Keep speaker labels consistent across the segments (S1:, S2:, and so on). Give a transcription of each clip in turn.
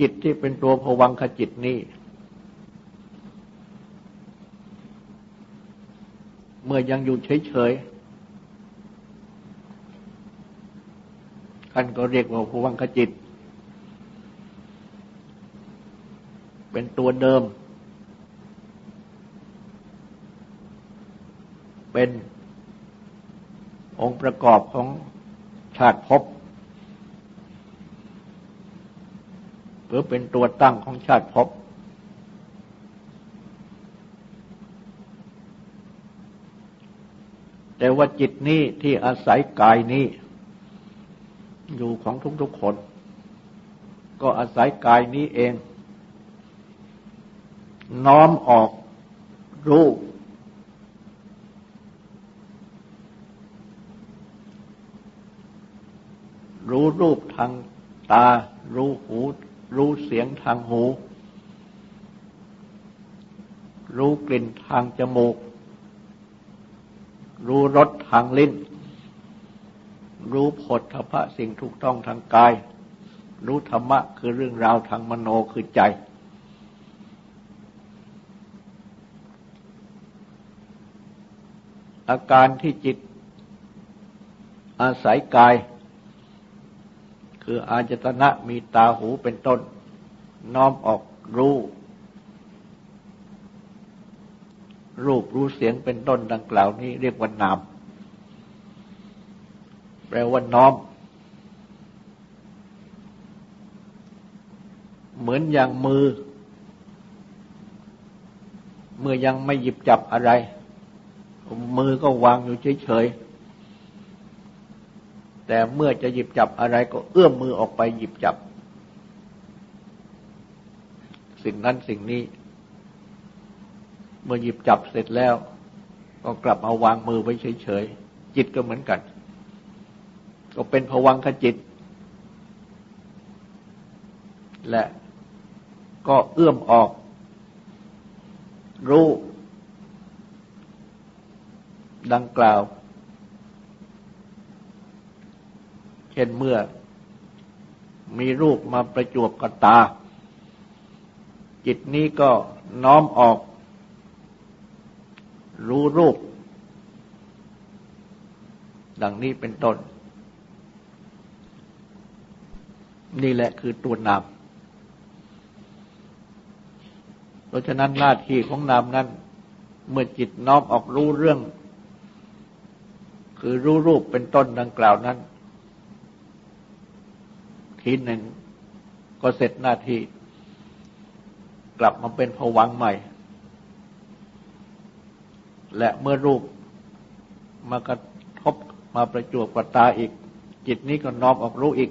S1: จิตที่เป็นตัวผวังขจิตนี้ เมื่อยังอยู่เฉยๆท่านก็เรียกว่าผวังขจิต เป็นตัวเดิม เป็นองค์ประกอบของชาติภพ หรือเป็นตัวตั้งของชาติภพแต่ว่าจิตนี้ที่อาศัยกายนี้ อยู่ของทุกๆคน ก็อาศัยกายนี้เอง น้อมออกรูปรู้รูปทางตา รู้หู รู้เสียงทางหู รู้กลิ่นทางจมูก รู้รสทางลิ้น รู้ผลทพะสิ่งถูกต้องทางกาย รู้ธรรมะคือเรื่องราวทางมโนคือใจ อาการที่จิตอาศัยกาย คืออาจตนะมีตาหูเป็นต้น น้อมออกรู้ รูปรู้เสียงเป็นต้นดังกล่าวนี้เรียกว่านาม แปลว่าน้อม เหมือนอย่างมือ เมื่อยังไม่หยิบจับอะไร มือก็วางอยู่เฉยๆ แต่เมื่อจะหยิบจับอะไรก็เอื้อมมือออกไปหยิบจับ สิ่งนั้นสิ่งนี้ เมื่อหยิบจับเสร็จแล้ว ก็กลับมาวางมือไว้เฉยๆ จิตก็เหมือนกัน ก็เป็นผวังขจิต และก็เอื้อมออก รู้ ดังกล่าว เช่นเมื่อมีรูปมาประจวบกับตา จิตนี้ก็น้อมออก รู้รูป ดังนี้เป็นต้น นี่แหละคือตัวนาม เพราะฉะนั้นหน้าที่ของนามนั้น เมื่อจิตน้อมออกรู้เรื่อง คือรู้รูปเป็นต้นดังกล่าวนั้น ทีหนึ่งก็เสร็จหน้าที่ กลับมาเป็นผวังใหม่ และเมื่อรูปมากระทบมาประจวบกับตาอีก จิตนี้ก็น้อมออกรู้อีก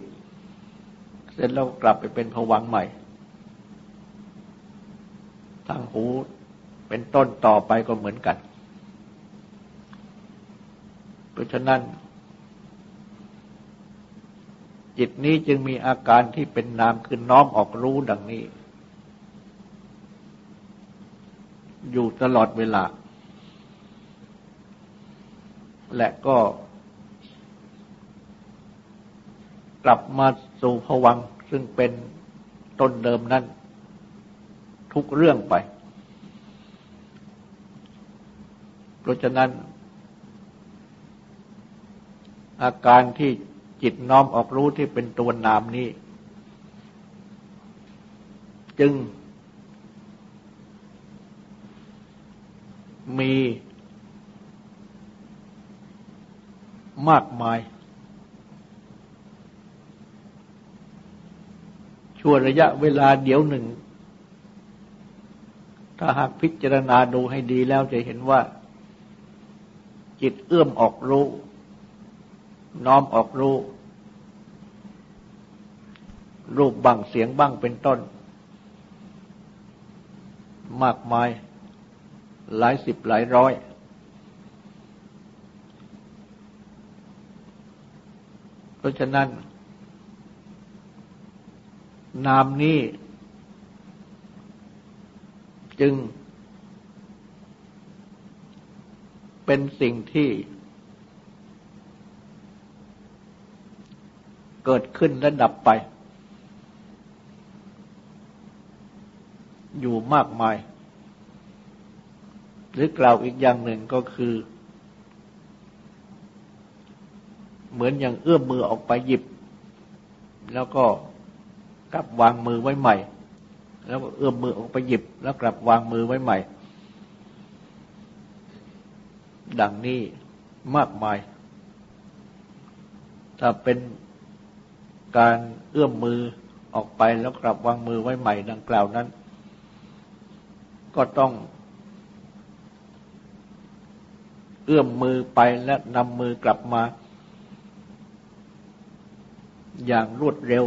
S1: เสร็จแล้วกลับไปเป็นผวังใหม่ทางหูเป็นต้นต่อไปก็เหมือนกัน เพราะฉะนั้น จิตนี้จึงมีอาการที่เป็นนามคือน้อมออกรู้ดังนี้ อยู่ตลอดเวลา และก็ กลับมาสู่ผวังซึ่งเป็นต้นเดิมนั้น ทุกเรื่องไป เพราะฉะนั้น อาการที่ จิตน้อมออกรู้ที่เป็นตัวนามนี้ จึง มีมากมาย ช่วระยะเวลาเดียวหนึ่ง ถ้าหากพิจารณาดูให้ดีแล้วจะเห็นว่า จิตเอื้อมออกรู้ น้อมออกรู้ รูปบังเสียงบ้างเป็นต้น มากมายหลายสิบหลายร้อย เพราะฉะนั้น นามนี้ จึงเป็นสิ่งที่ เกิดขึ้นและดับไป อยู่มากมาย หรือกล่าวอีกอย่างหนึ่งก็คือ เหมือนอย่างเอื้อมมือออกไปหยิบ แล้วก็กลับวางมือไว้ใหม่ แล้วก็เอื้อมมือออกไปหยิบ แล้วกลับวางมือไว้ใหม่ ดังนี้มากมาย ถ้าเป็น การเอื้อมมือออกไปแล้วกลับวางมือไว้ใหม่ดังกล่าวนั้น ก็ต้อง เอื้อมมือไปและนำมือกลับมา อย่างรวดเร็ว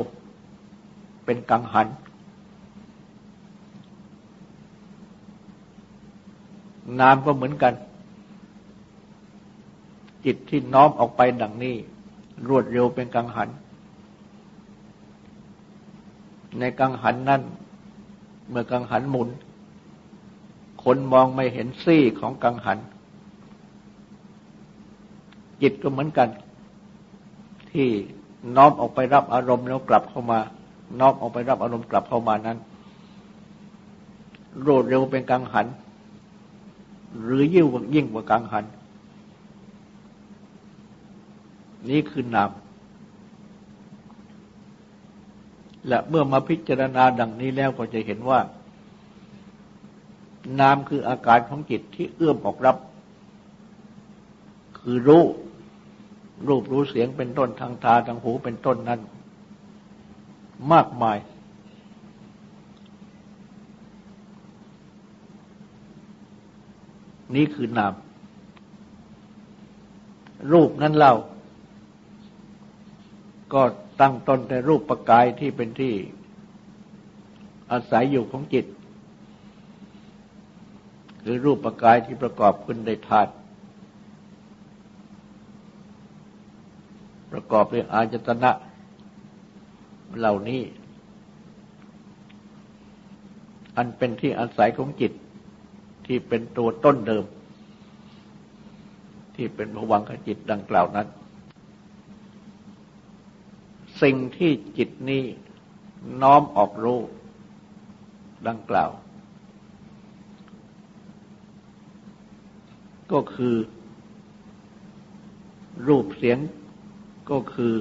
S1: เป็นกังหันนามก็เหมือนกัน จิตที่น้อมออกไปดังนี้ รวดเร็วเป็นกังหัน ในกังหันนั้นเมื่อกังหันหมุน คนมองไม่เห็นซี่ของกังหัน จิตก็เหมือนกัน ที่น้อมออกไปรับอารมณ์แล้วกลับเข้ามา น้อมออกไปรับอารมณ์กลับเข้ามานั้นรวดเร็วเป็นกังหัน หรือยิ่งกว่ายิ่งกว่ากังหัน นี่คือนาม และเมื่อมาพิจารณาดังนี้แล้วก็จะเห็นว่า นามคืออาการของจิตที่เอื้อมออกรับ คือรู้ รูปรู้เสียงเป็นต้นทางตาทางหูเป็นต้นนั้น มากมาย นี่คือนาม รูปนั้นเล่าก็ ตั้งต้นแต่รูปประกายที่เป็นที่อาศัยอยู่ของจิตหรือรูปประกายที่ประกอบขึ้นได้ธาตุประกอบด้วยอาจตนะเหล่านี้ อันเป็นที่อาศัยของจิต ที่เป็นตัวต้นเดิม ที่เป็นภวังคจิตดังกล่าวนั้น สิ่งที่จิตนี้น้อมออกรู้ดังกล่าว ก็คือ รูปเสียงก็คือ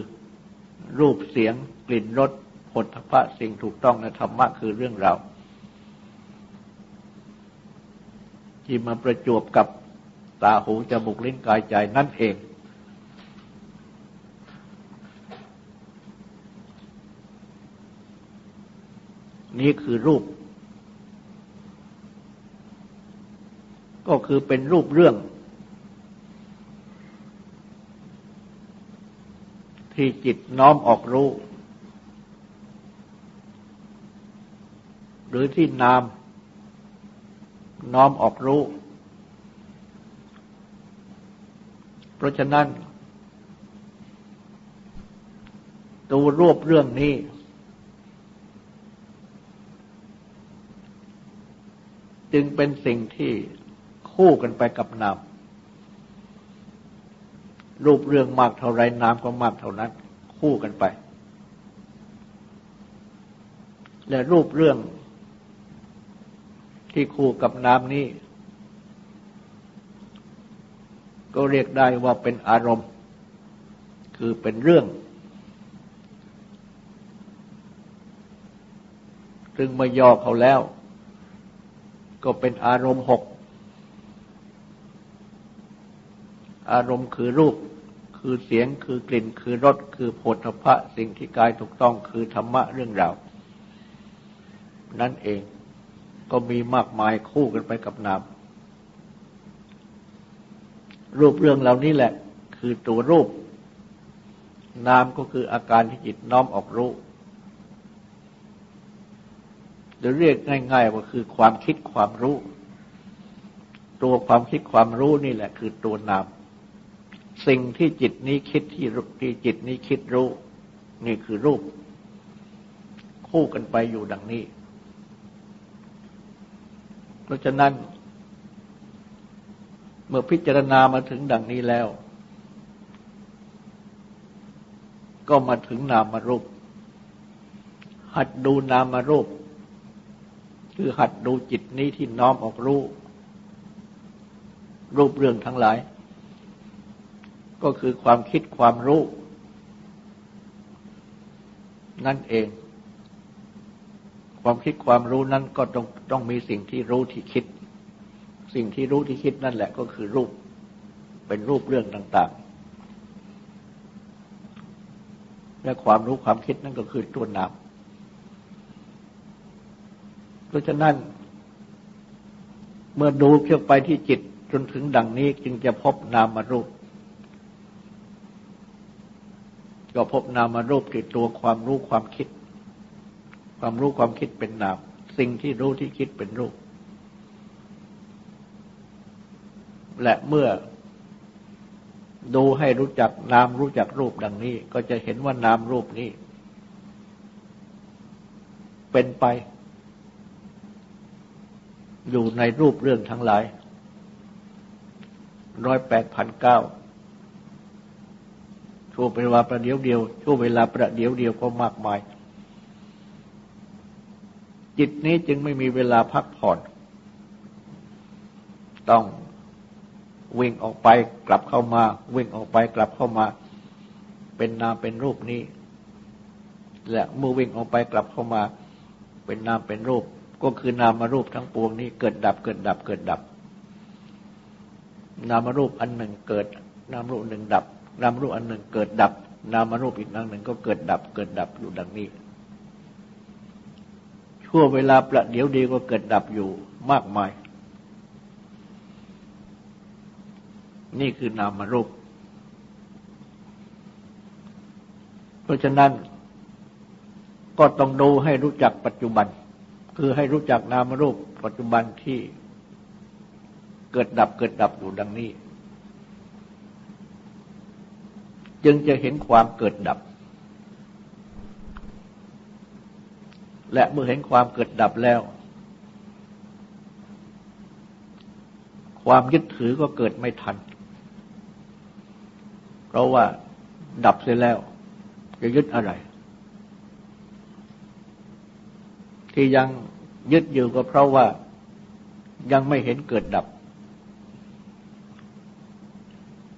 S1: รูปเสียงกลิ่นรสผลพระสิ่งถูกต้องในธรรมะคือเรื่องราวที่มาประจวบกับตาหูจมูกลิ้นกายใจนั่นเอง นี่คือรูป ก็คือเป็นรูปเรื่อง ที่จิตน้อมออกรู้ หรือที่นาม น้อมออกรู้ เพราะฉะนั้น ตัวรวบเรื่องนี้ จึงเป็นสิ่งที่คู่กันไปกับนามรูปเรื่องมากเท่าไรน้ำก็มากเท่านั้น คู่กันไป และรูปเรื่องที่คู่กับน้ำนี้ ก็เรียกได้ว่าเป็นอารมณ์ คือเป็นเรื่องซึ่งมาย่อเขาแล้ว ก็เป็นอารมณ์หก อารมณ์คือรูป คือเสียงคือกลิ่น คือรสคือโผฏฐะสิ่งที่กายถูกต้องคือธรรมะเรื่องราวนั่นเองก็มีมากมายคู่กันไปกับนามรูปเรื่องเหล่านี้แหละ คือตัวรูป นามก็คืออาการที่จิตน้อมออกรู้ จะเรียกง่าย ๆ ว่าคือความคิดความรู้ ตัวความคิดความรู้นี่แหละ คือตัวนามสิ่งที่จิตนี้คิดที่ที่จิตนี้คิดรู้ นี่คือรูป คู่กันไปอยู่ดังนี้ เพราะฉะนั้น เมื่อพิจารณามาถึงดังนี้แล้ว ก็มาถึงนามารูป หัดดูนามารูป คือหัดดูจิตนี้ที่น้อมออกรู้ รูปเรื่องทั้งหลาย ก็คือความคิดความรู้ นั่นเอง ความคิดความรู้นั้นก็ต้องต้องมีสิ่งที่รู้ที่คิด สิ่งที่รู้ที่คิดนั่นแหละก็คือรูป เป็นรูปเรื่องต่าง ๆ และความรู้ความคิดนั่นก็คือตัวนาม เพราะฉะนั้น เมื่อดูเชื่อไปที่จิตจนถึงดังนี้จึงจะพบนามารูป ก็พบนามารูปที่ตัวความรู้ความคิด ความรู้ความคิดเป็นนาม สิ่งที่รู้ที่คิดเป็นรูป และเมื่อดูให้รู้จักนามรู้จักรูปดังนี้ ก็จะเห็นว่านามรูปนี้ เป็นไป อยู่ในรูปเรื่องทั้งหลายร้อยแปดพันเก้าช่วงเวลาประเดี๋ยวเดียว ช่วงเวลาประเดี๋ยวเดียวก็มากมาย จิตนี้จึงไม่มีเวลาพักผ่อน ต้องวิ่งออกไปกลับเข้ามา วิ่งออกไปกลับเข้ามา เป็นนามเป็นรูปนี้ และเมื่อวิ่งออกไปกลับเข้ามา เป็นนามเป็นรูป ก็คือนามรูปทั้งปวงนี้เกิดดับเกิดดับเกิดดับ นามรูปอันหนึ่งเกิด นามรูปหนึ่งดับ นามรูปอันหนึ่งเกิดดับ นามรูปอีกนังหนึ่งก็เกิดดับ เกิดดับอยู่ดังนี้ ชั่วเวลาประเดี๋ยวดีก็เกิดดับอยู่มากมาย นี่คือนามรูป เพราะฉะนั้นก็ต้องดูให้รู้จักปัจจุบัน คือให้รู้จักนามรูปปัจจุบันที่เกิดดับเกิดดับอยู่ดังนี้ จึงจะเห็นความเกิดดับ และเมื่อเห็นความเกิดดับแล้ว ความยึดถือก็เกิดไม่ทัน เพราะว่าดับเสร็จแล้ว จะยึดอะไร ที่ยังยึดอยู่ก็เพราะว่ายังไม่เห็นเกิดดับ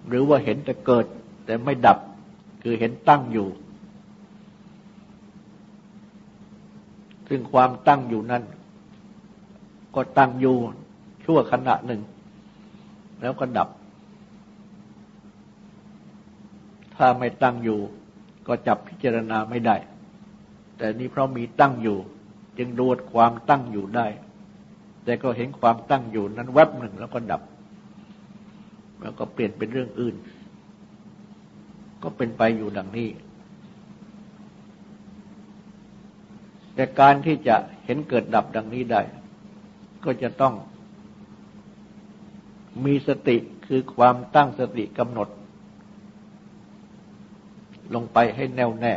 S1: หรือว่าเห็นแต่เกิดแต่ไม่ดับ คือเห็นตั้งอยู่ ซึ่งความตั้งอยู่นั้น ก็ตั้งอยู่ชั่วขณะหนึ่ง แล้วก็ดับ ถ้าไม่ตั้งอยู่ ก็จับพิจารณาไม่ได้ แต่นี้เพราะมีตั้งอยู่ จึงดูดความตั้งอยู่ได้ แต่ก็เห็นความตั้งอยู่นั้นแวบหนึ่งแล้วก็ดับ แล้วก็เปลี่ยนเป็นเรื่องอื่น ก็เป็นไปอยู่ดังนี้ แต่การที่จะเห็นเกิดดับดังนี้ได้ ก็จะต้องมีสติคือความตั้งสติกำหนด ลงไปให้แน่วแน่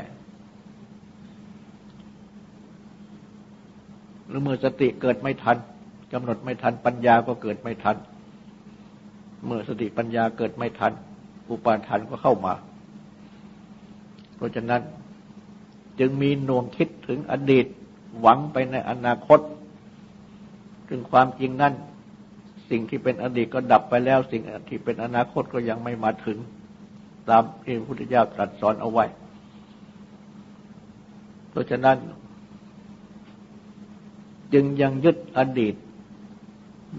S1: หรือเมื่อสติเกิดไม่ทันกำหนดไม่ทันปัญญาก็เกิดไม่ทัน เมื่อสติปัญญาเกิดไม่ทัน อุปาทานก็เข้ามา เพราะฉะนั้นจึงมีหน่วงคิดถึงอดีตหวังไปในอนาคต ถึงความจริงนั้นสิ่งที่เป็นอดีตก็ดับไปแล้ว สิ่งที่เป็นอนาคตก็ยังไม่มาถึง ตามที่พระพุทธเจ้าตรัสสอนเอาไว้ เพราะฉะนั้น จึงยังยึดอดีต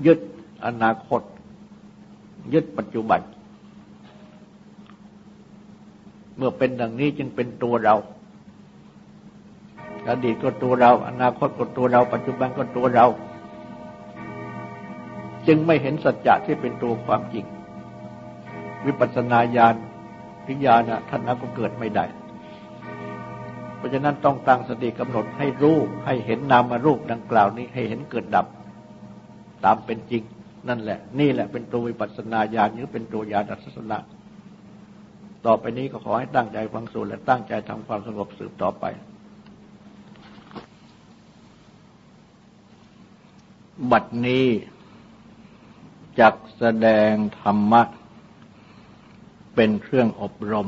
S1: ยึดอนาคต ยึดปัจจุบัน เมื่อเป็นดังนี้จึงเป็นตัวเรา อดีตก็ตัวเรา อนาคตก็ตัวเรา ปัจจุบันก็ตัวเรา จึงไม่เห็นสัจจะที่เป็นตัวความจริง วิปัสสนาญาณพิญญาณท่านนั้นก็เกิดไม่ได้ เพราะฉะนั้นต้องตั้งสติกำหนดให้รู้ให้เห็นนามารูปดังกล่าวนี้ให้เห็นเกิดดับ ตามเป็นจริง นั่นแหละ นี่แหละเป็นตัววิปัสสนาญาณหรือเป็นตัวญาณทัศนะต่อไปนี้ก็ขอให้ตั้งใจฟังสูตรและตั้งใจทำความสงบสืบต่อไป บัดนี้จักแสดงธรรมะ เป็นเครื่องอบรม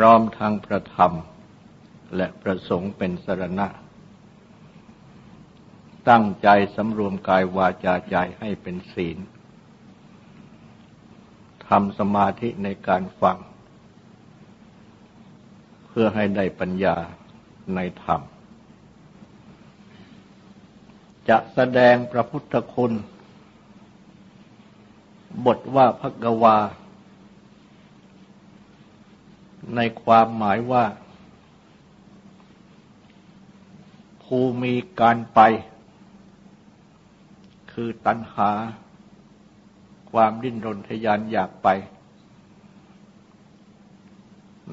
S1: ร้อมทางพระธรรม และประสงค์เป็นสรณะ ตั้งใจสำรวมกายวาจาใจให้เป็นศีลทำสมาธิในการฟัง เพื่อให้ได้ปัญญาในธรรม จะแสดงพระพุทธคุณ บทว่าพระกวา ในความหมายว่า ภูมีการไป คือตัณหา ความดิ้นรนทยานอยากไป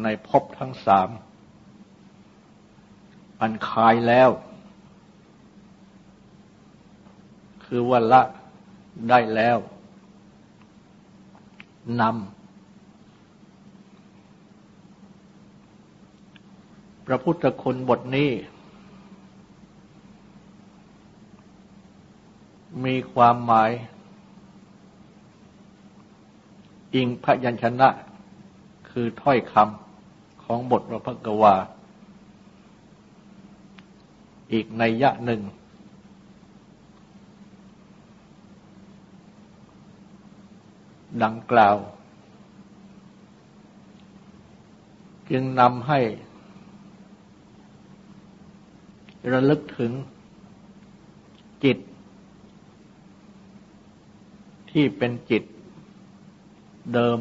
S1: ในภพทั้งสาม อันคายแล้ว คือว่าละได้แล้วนำ พระพุทธคุณบทนี้ มีความหมาย อิงพยัญชนะ คือถ้อยคำของบทพระพกวา อีกในยะหนึ่ง ดังกล่าว จึงนำให้ ระลึกถึงจิต ที่เป็นจิตเดิม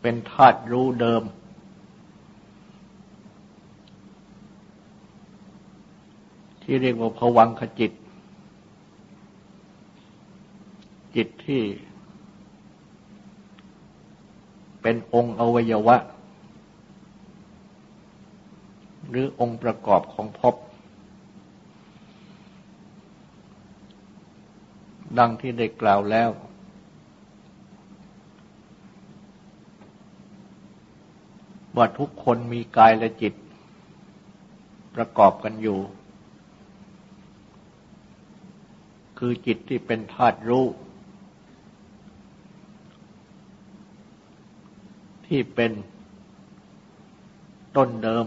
S1: เป็นธาตุรู้เดิม ที่เรียกว่าภวังขจิต จิตที่เป็นองค์อวัยวะ หรือองค์ประกอบของภพดังที่ได้กล่าวแล้ว ว่าทุกคนมีกายและจิต ประกอบกันอยู่ คือจิตที่เป็นธาตุรู้ ที่เป็นต้นเดิม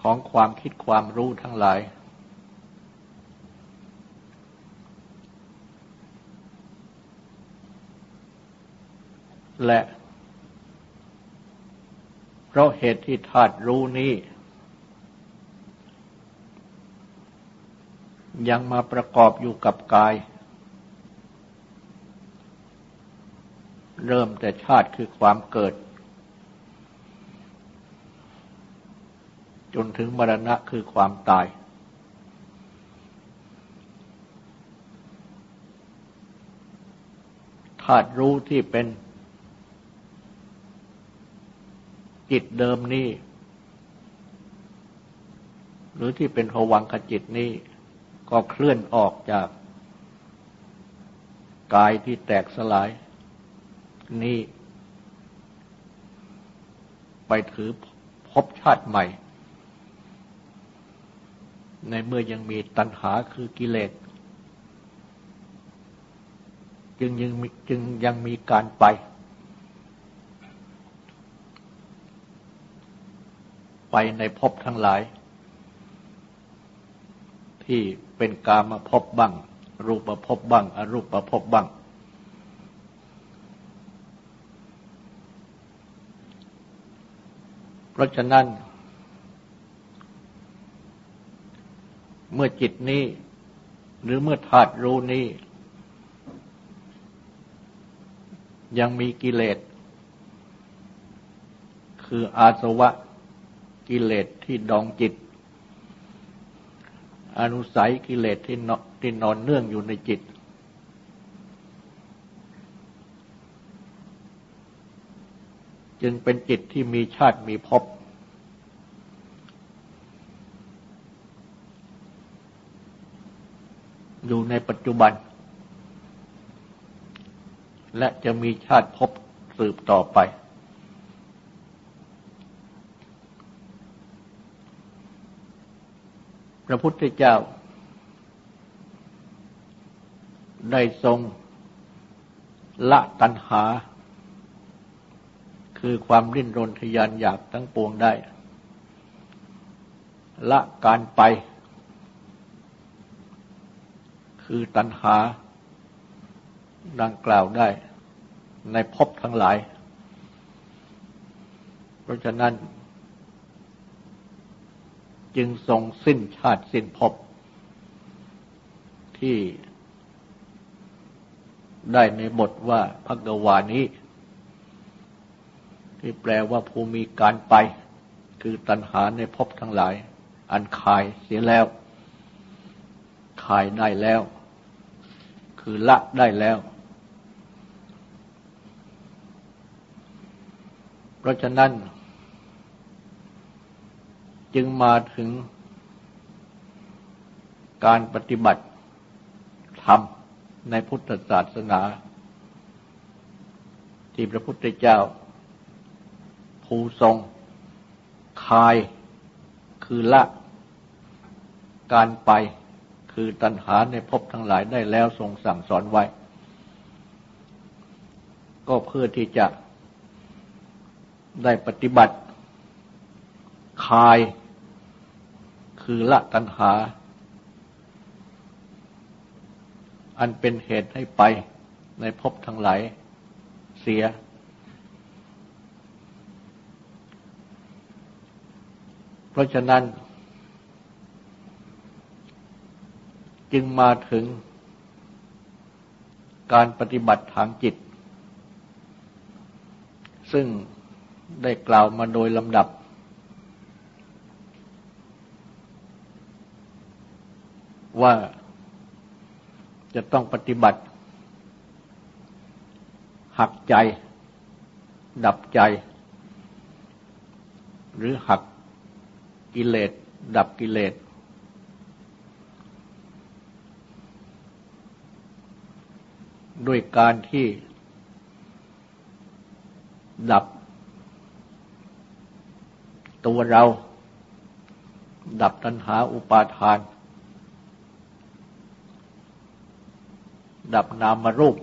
S1: ของความคิดความรู้ทั้งหลาย และเพราะเหตุที่ธาตุรู้นี้ ยังมาประกอบอยู่กับกาย เริ่มแต่ชาติคือความเกิด นถึงมรณะคือความตาย ธาตุรู้ที่เป็น จิตเดิมนี้ หรือที่เป็นภวังคจิตนี้ ก็เคลื่อนออกจาก กายที่แตกสลาย นี้ ไปถือพบชาติใหม่ ในเมื่อยังมีตัณหาคือกิเลสจึงยังจึงยังมีการไป ไปในภพทั้งหลาย ที่เป็นกามาภพบ้าง รูปภพบ้าง อรูปภพบ้าง เพราะฉะนั้น เมื่อจิตนี้ หรือเมื่อธาตุรู้นี้ ยังมีกิเลส คืออาสวะกิเลสที่ดองจิต อนุสัยกิเลสที่นที่นอนเนื่องอยู่ในจิต จึงเป็นจิตที่มีชาติมีภพ อยู่ในปัจจุบัน และจะมีชาติภพสืบต่อไป พระพุทธเจ้า ได้ทรงละตัณหา คือความริ้นรนทยานอยากทั้งปวงได้ ละการไป คือตัณหา ดังกล่าวได้ในภพทั้งหลาย เพราะฉะนั้น จึงทรงสิ้นชาติสิ้นภพที่ได้ในบทว่าพักวานี้ ที่แปลว่าภูมิการไป คือตัณหาในภพทั้งหลาย อันคายเสียแล้ว คายได้แล้ว คือละได้แล้ว เพราะฉะนั้น จึงมาถึงการปฏิบัติธรรมในพุทธศาสนา ที่พระพุทธเจ้าภูทรง คายคือละการไป คือตัณหาในภพทั้งหลายได้แล้วทรงสั่งสอนไว้ ก็เพื่อที่จะได้ปฏิบัติ คาย คือละตัณหา อันเป็นเหตุให้ไปในภพทั้งหลายเสีย เพราะฉะนั้น จึงมาถึงการปฏิบัติทางจิต ซึ่งได้กล่าวมาโดยลำดับ ว่าจะต้องปฏิบัติ หักใจ ดับใจ หรือหักกิเลส ดับกิเลส ด้วยการที่ ดับ ตัวเรา ดับตัณหาอุปาทาน ดับนามรูป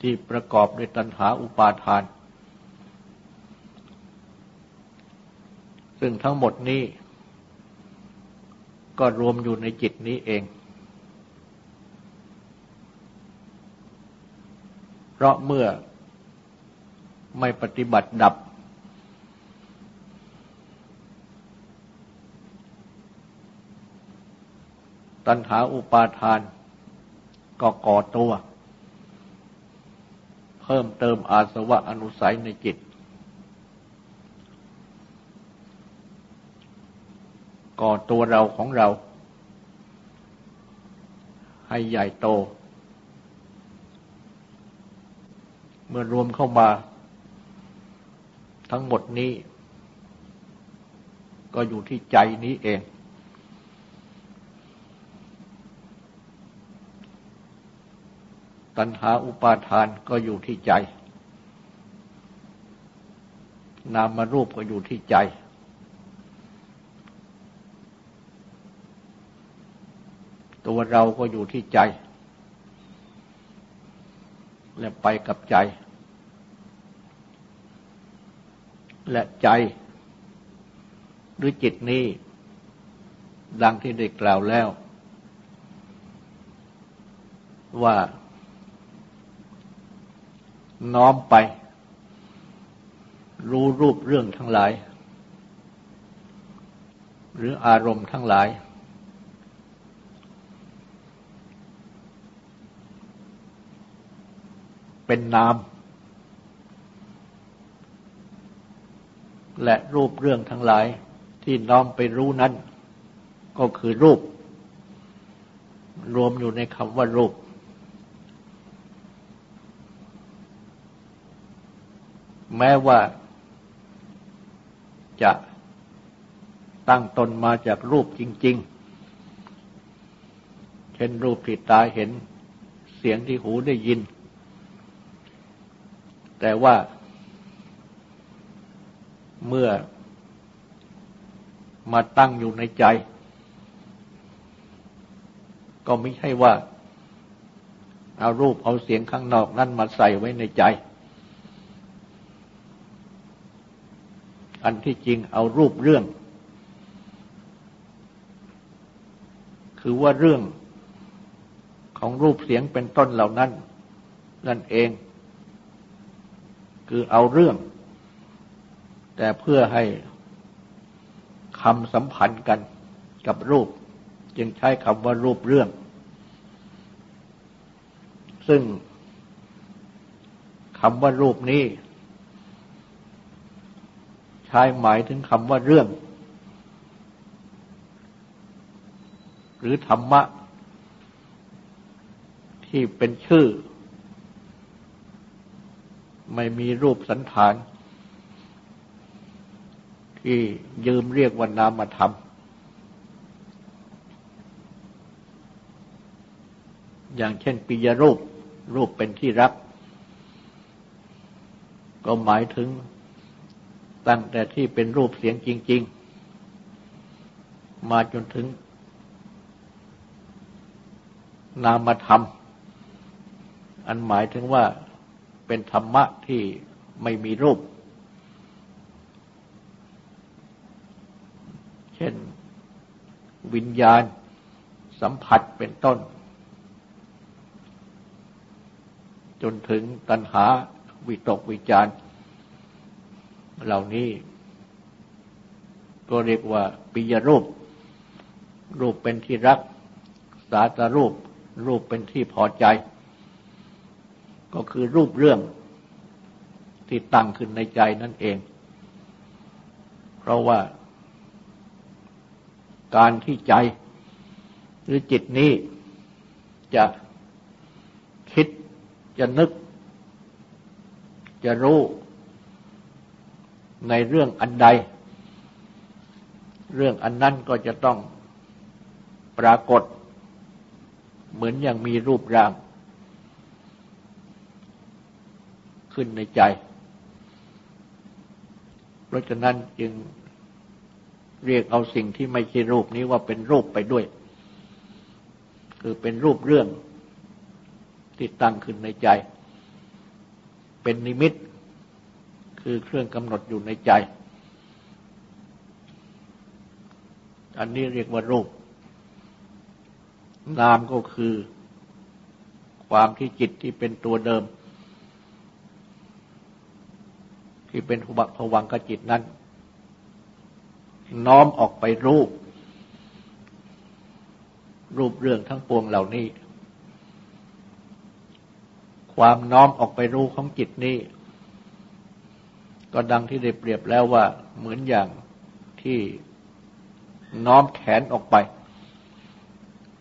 S1: ที่ประกอบด้วยตัณหาอุปาทาน ซึ่งทั้งหมดนี้ ก็รวมอยู่ในจิตนี้เอง เพราะเมื่อไม่ปฏิบัติดับ ตัณหาอุปาทาน ก็ก่อตัว เพิ่มเติมอาสวะอนุสัยในจิต ก่อตัวเราของเรา ให้ใหญ่โต เมื่อรวมเข้ามา ทั้งหมดนี้ ก็อยู่ที่ใจนี้เอง ตัณหาอุปาทานก็อยู่ที่ใจ นามารูปก็อยู่ที่ใจ ตัวเราก็อยู่ที่ใจ และไปกับใจ และใจ หรือจิตนี้ ดังที่ได้กล่าวแล้ว ว่า น้อมไป รู้รูปเรื่องทั้งหลาย หรืออารมณ์ทั้งหลาย เป็นนาม และรูปเรื่องทั้งหลายที่น้อมไปรู้นั้น ก็คือรูป รวมอยู่ในคำว่ารูป แม้ว่าจะตั้งตนมาจากรูปจริง ๆ เช่นรูปที่ตาเห็น เสียงที่หูได้ยิน แต่ว่าเมื่อมาตั้งอยู่ในใจ ก็ไม่ใช่ว่า เอารูปเอาเสียงข้างนอกนั่นมาใส่ไว้ในใจ อันที่จริงเอารูปเรื่อง คือว่าเรื่องของรูปเสียงเป็นต้นเหล่านั้น นั่นเอง คือเอาเรื่อง แต่เพื่อให้คำสัมพันธ์กันกับรูป จึงใช้คำว่ารูปเรื่อง ซึ่งคำว่ารูปนี้ ใช้หมายถึงคำว่าเรื่อง หรือธรรมะ ที่เป็นชื่อ ไม่มีรูปสันฐาน ที่ยืมเรียกว่านามธรรมอย่างเช่นปิยรูป รูปเป็นที่รัก ก็หมายถึงตั้งแต่ที่เป็นรูปเสียงจริง ๆ มาจนถึง นามธรรม อันหมายถึงว่า เป็นธรรมะที่ไม่มีรูป เช่นวิญญาณสัมผัสเป็นต้น จนถึงตัณหาวิตกวิจารเหล่านี้ ก็เรียกว่าปิยรูป รูปเป็นที่รัก สาตรูป รูปเป็นที่พอใจ ก็คือรูปเรื่องที่ตั้งขึ้นในใจนั่นเอง เพราะว่า การที่ใจหรือจิตนี้จะคิดจะนึก จะรู้ในเรื่องอันใด เรื่องอันนั้นก็จะต้องปรากฏ เหมือนอย่างมีรูปร่าง ขึ้นในใจ เพราะฉะนั้นจึงเรียกเอาสิ่งที่ไม่ใช่รูปนี้ว่าเป็นรูปไปด้วย คือเป็นรูปเรื่องที่ตั้งขึ้นในใจ เป็นนิมิต คือเครื่องกำหนดอยู่ในใจ อันนี้เรียกว่ารูป นามก็คือความที่จิตที่เป็นตัวเดิม ที่เป็นหุบะผวังกจิตนั้น น้อมออกไปรูป รูปเรื่องทั้งปวงเหล่านี้ ความน้อมออกไปรู้ของจิตนี้ ก็ดังที่ได้เปรียบแล้วว่าเหมือนอย่างที่น้อมแขนออกไป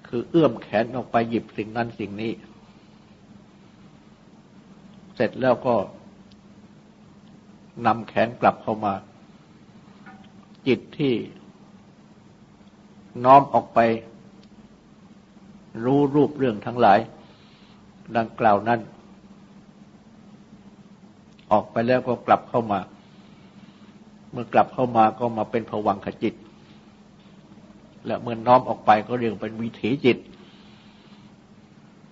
S1: คือเอื้อมแขนออกไปหยิบสิ่งนั้นสิ่งนี้ เสร็จแล้วก็ นำแขนกลับเข้ามา จิตที่น้อมออกไป รู้รูปเรื่องทั้งหลาย ดังกล่าวนั้น ออกไปแล้วก็กลับเข้ามา เมื่อกลับเข้ามาก็มาเป็นผวังขจิต และเมื่อน้อมออกไปก็เรียกเป็นวิถีจิต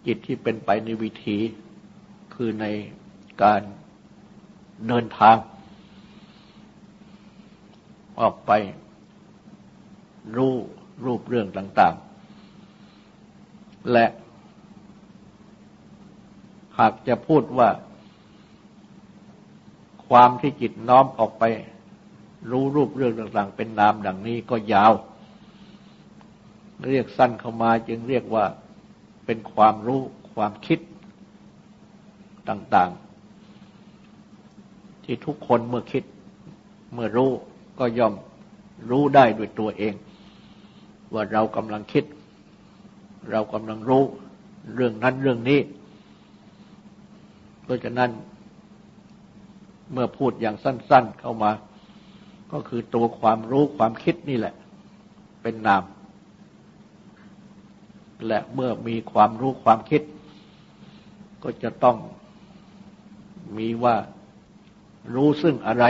S1: จิตที่เป็นไปในวิถีคือในการ เดินทาง ออกไปรู้รูปเรื่องต่าง ๆ และ หากจะพูดว่า ความที่จิตน้อมออกไป รู้รูปเรื่องต่างๆ เป็นนามดังนี้ก็ยาว เรียกสั้นเข้ามาจึงเรียกว่าเป็นความรู้ความคิดต่าง ๆ ที่ทุกคนเมื่อคิดเมื่อรู้ก็ย่อมรู้ได้ด้วยตัวเอง ว่าเรากำลังคิด เรากำลังรู้เรื่องนั้นเรื่องนี้ เพราะฉะนั้น เมื่อพูดอย่างสั้น ๆเข้ามา ก็คือตัวความรู้ความคิดนี่แหละ เป็นนาม และเมื่อมีความรู้ความคิด ก็จะต้องมีว่า รู้ซึ่งอะไร